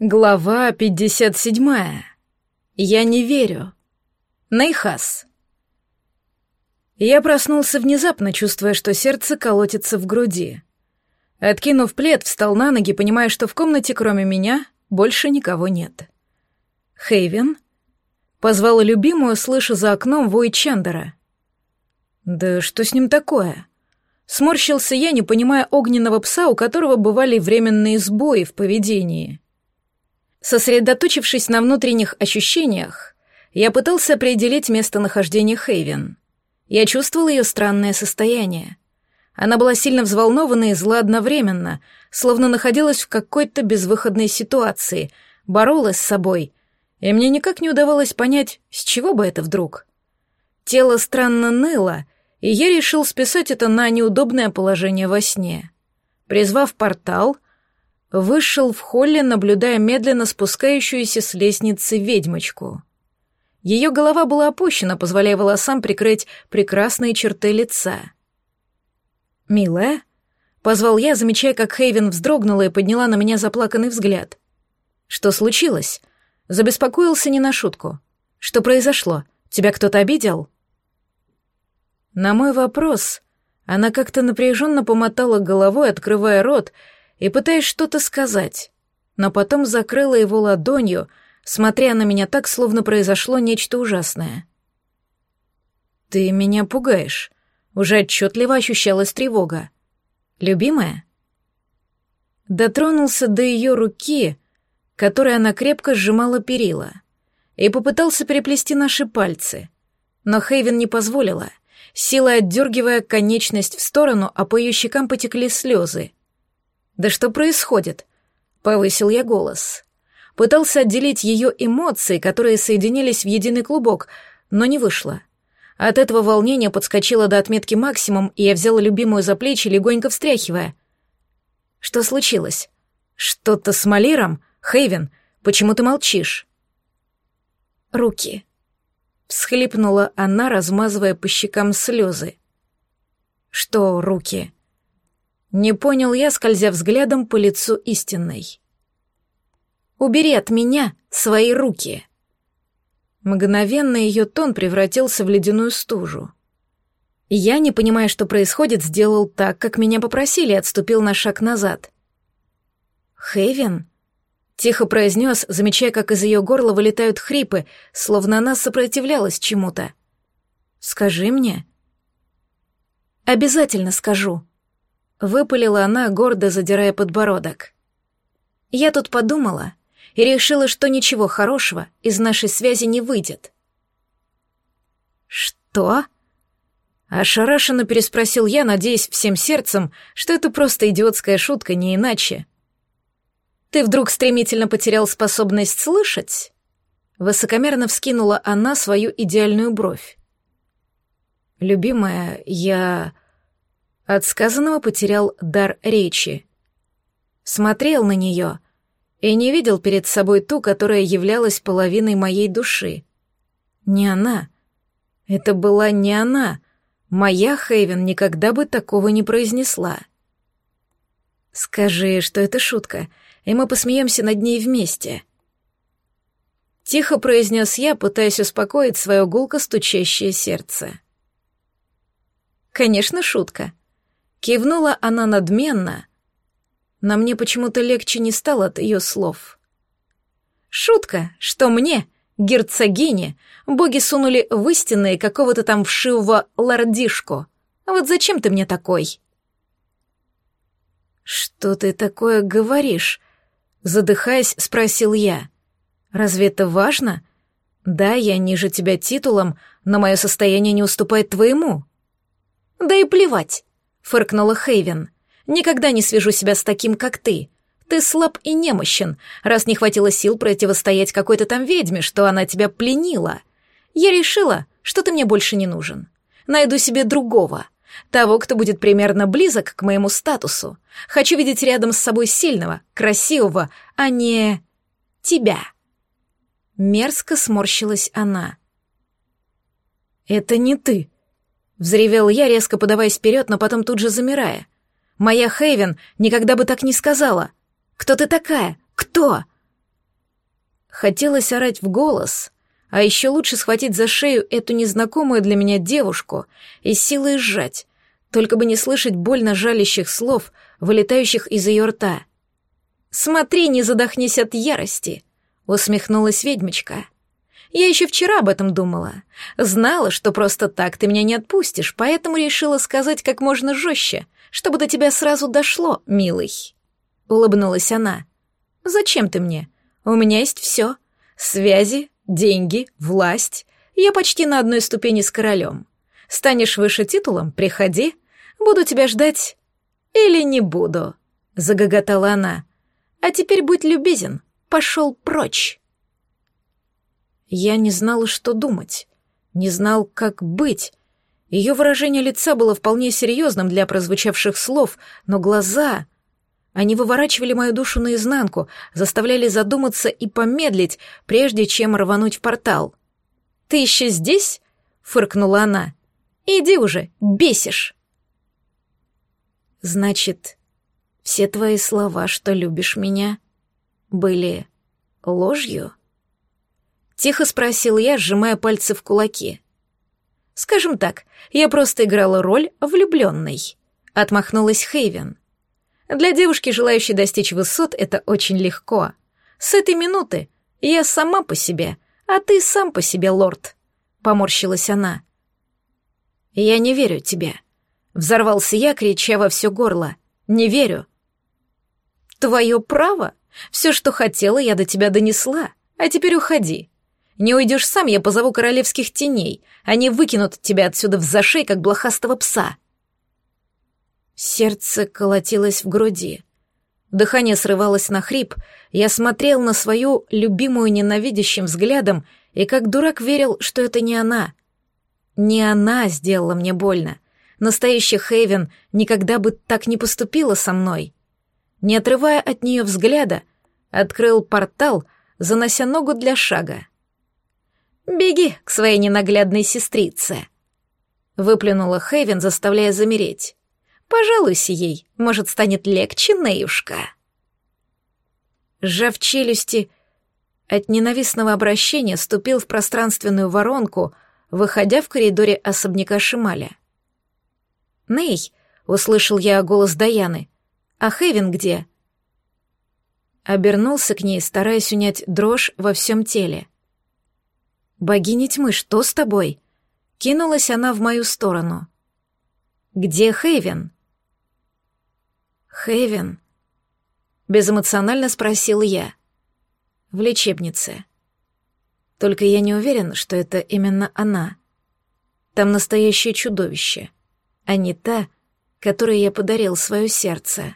Глава 57. Я не верю. Найхас. Я проснулся внезапно, чувствуя, что сердце колотится в груди. Откинув плед, встал на ноги, понимая, что в комнате кроме меня больше никого нет. Хейвен позвала любимую, слыша за окном вой Чандера. Да что с ним такое? Сморщился я, не понимая огненного пса, у которого бывали временные сбои в поведении. Сосредоточившись на внутренних ощущениях, я пытался определить местонахождение Хейвен. Я чувствовал ее странное состояние. Она была сильно взволнована и зла одновременно, словно находилась в какой-то безвыходной ситуации, боролась с собой, и мне никак не удавалось понять, с чего бы это вдруг. Тело странно ныло, и я решил списать это на неудобное положение во сне. Призвав портал — вышел в холле, наблюдая медленно спускающуюся с лестницы ведьмочку. Ее голова была опущена, позволяя волосам прикрыть прекрасные черты лица. «Милая?» — позвал я, замечая, как Хейвен вздрогнула и подняла на меня заплаканный взгляд. «Что случилось?» Забеспокоился не на шутку. «Что произошло? Тебя кто-то обидел?» На мой вопрос она как-то напряженно помотала головой, открывая рот, и пытаясь что-то сказать, но потом закрыла его ладонью, смотря на меня так, словно произошло нечто ужасное. «Ты меня пугаешь», — уже отчетливо ощущалась тревога. «Любимая?» Дотронулся до ее руки, которой она крепко сжимала перила, и попытался переплести наши пальцы, но Хейвен не позволила, силой отдергивая конечность в сторону, а по ее щекам потекли слезы — «Да что происходит?» — повысил я голос. Пытался отделить ее эмоции, которые соединились в единый клубок, но не вышло. От этого волнения подскочило до отметки максимум, и я взяла любимую за плечи, легонько встряхивая. «Что случилось? Что-то с Малиром? Хейвен, почему ты молчишь?» «Руки», — всхлипнула она, размазывая по щекам слезы. «Что руки?» Не понял я, скользя взглядом по лицу истинной. «Убери от меня свои руки!» Мгновенно ее тон превратился в ледяную стужу. Я, не понимая, что происходит, сделал так, как меня попросили, и отступил на шаг назад. «Хейвен?» — тихо произнес, замечая, как из ее горла вылетают хрипы, словно она сопротивлялась чему-то. «Скажи мне». «Обязательно скажу», Выпалила она, гордо задирая подбородок. Я тут подумала и решила, что ничего хорошего из нашей связи не выйдет. «Что?» Ошарашенно переспросил я, надеясь всем сердцем, что это просто идиотская шутка, не иначе. «Ты вдруг стремительно потерял способность слышать?» Высокомерно вскинула она свою идеальную бровь. «Любимая, я...» От сказанного потерял дар речи. Смотрел на нее и не видел перед собой ту, которая являлась половиной моей души. Не она. Это была не она. Моя Хейвен никогда бы такого не произнесла. Скажи, что это шутка, и мы посмеемся над ней вместе. Тихо произнес я, пытаясь успокоить свое гулко стучащее сердце. Конечно, шутка. Кивнула она надменно, но мне почему-то легче не стало от ее слов. Шутка, что мне, герцогине, боги сунули в истинные какого-то там вшивого лордишку. Вот зачем ты мне такой? Что ты такое говоришь? Задыхаясь, спросил я. Разве это важно? Да, я ниже тебя титулом, но мое состояние не уступает твоему. Да и плевать фыркнула Хейвен. «Никогда не свяжу себя с таким, как ты. Ты слаб и немощен, раз не хватило сил противостоять какой-то там ведьме, что она тебя пленила. Я решила, что ты мне больше не нужен. Найду себе другого, того, кто будет примерно близок к моему статусу. Хочу видеть рядом с собой сильного, красивого, а не... тебя». Мерзко сморщилась она. «Это не ты», Взревел я, резко подаваясь вперед, но потом тут же замирая. «Моя Хейвен никогда бы так не сказала. Кто ты такая? Кто?» Хотелось орать в голос, а еще лучше схватить за шею эту незнакомую для меня девушку и силой сжать, только бы не слышать больно жалящих слов, вылетающих из ее рта. «Смотри, не задохнись от ярости!» — усмехнулась ведьмочка. «Я еще вчера об этом думала. Знала, что просто так ты меня не отпустишь, поэтому решила сказать как можно жестче, чтобы до тебя сразу дошло, милый». Улыбнулась она. «Зачем ты мне? У меня есть все. Связи, деньги, власть. Я почти на одной ступени с королем. Станешь выше титулом, приходи. Буду тебя ждать. Или не буду», — загоготала она. «А теперь будь любезен, пошел прочь». Я не знала, что думать, не знал, как быть. Ее выражение лица было вполне серьезным для прозвучавших слов, но глаза... Они выворачивали мою душу наизнанку, заставляли задуматься и помедлить, прежде чем рвануть в портал. «Ты еще здесь?» — фыркнула она. «Иди уже, бесишь!» «Значит, все твои слова, что любишь меня, были ложью?» Тихо спросил я, сжимая пальцы в кулаки. «Скажем так, я просто играла роль влюбленной», — отмахнулась Хейвен. «Для девушки, желающей достичь высот, это очень легко. С этой минуты я сама по себе, а ты сам по себе, лорд», — поморщилась она. «Я не верю тебе», — взорвался я, крича во все горло. «Не верю». «Твое право. Все, что хотела, я до тебя донесла. А теперь уходи. Не уйдешь сам, я позову королевских теней. Они выкинут тебя отсюда в зашей, как блохастого пса». Сердце колотилось в груди. Дыхание срывалось на хрип. Я смотрел на свою любимую ненавидящим взглядом и как дурак верил, что это не она. Не она сделала мне больно. Настоящий Хейвен никогда бы так не поступила со мной. Не отрывая от нее взгляда, открыл портал, занося ногу для шага. «Беги к своей ненаглядной сестрице!» Выплюнула Хейвен, заставляя замереть. «Пожалуйся ей, может, станет легче, Неюшка!» Сжав челюсти, от ненавистного обращения ступил в пространственную воронку, выходя в коридоре особняка Шималя. «Ней!» — услышал я голос Даяны. «А Хейвен где?» Обернулся к ней, стараясь унять дрожь во всем теле. «Богиня тьмы, что с тобой?» Кинулась она в мою сторону. «Где Хейвен?» «Хейвен?» Безэмоционально спросил я. «В лечебнице. Только я не уверен, что это именно она. Там настоящее чудовище, а не та, которой я подарил свое сердце».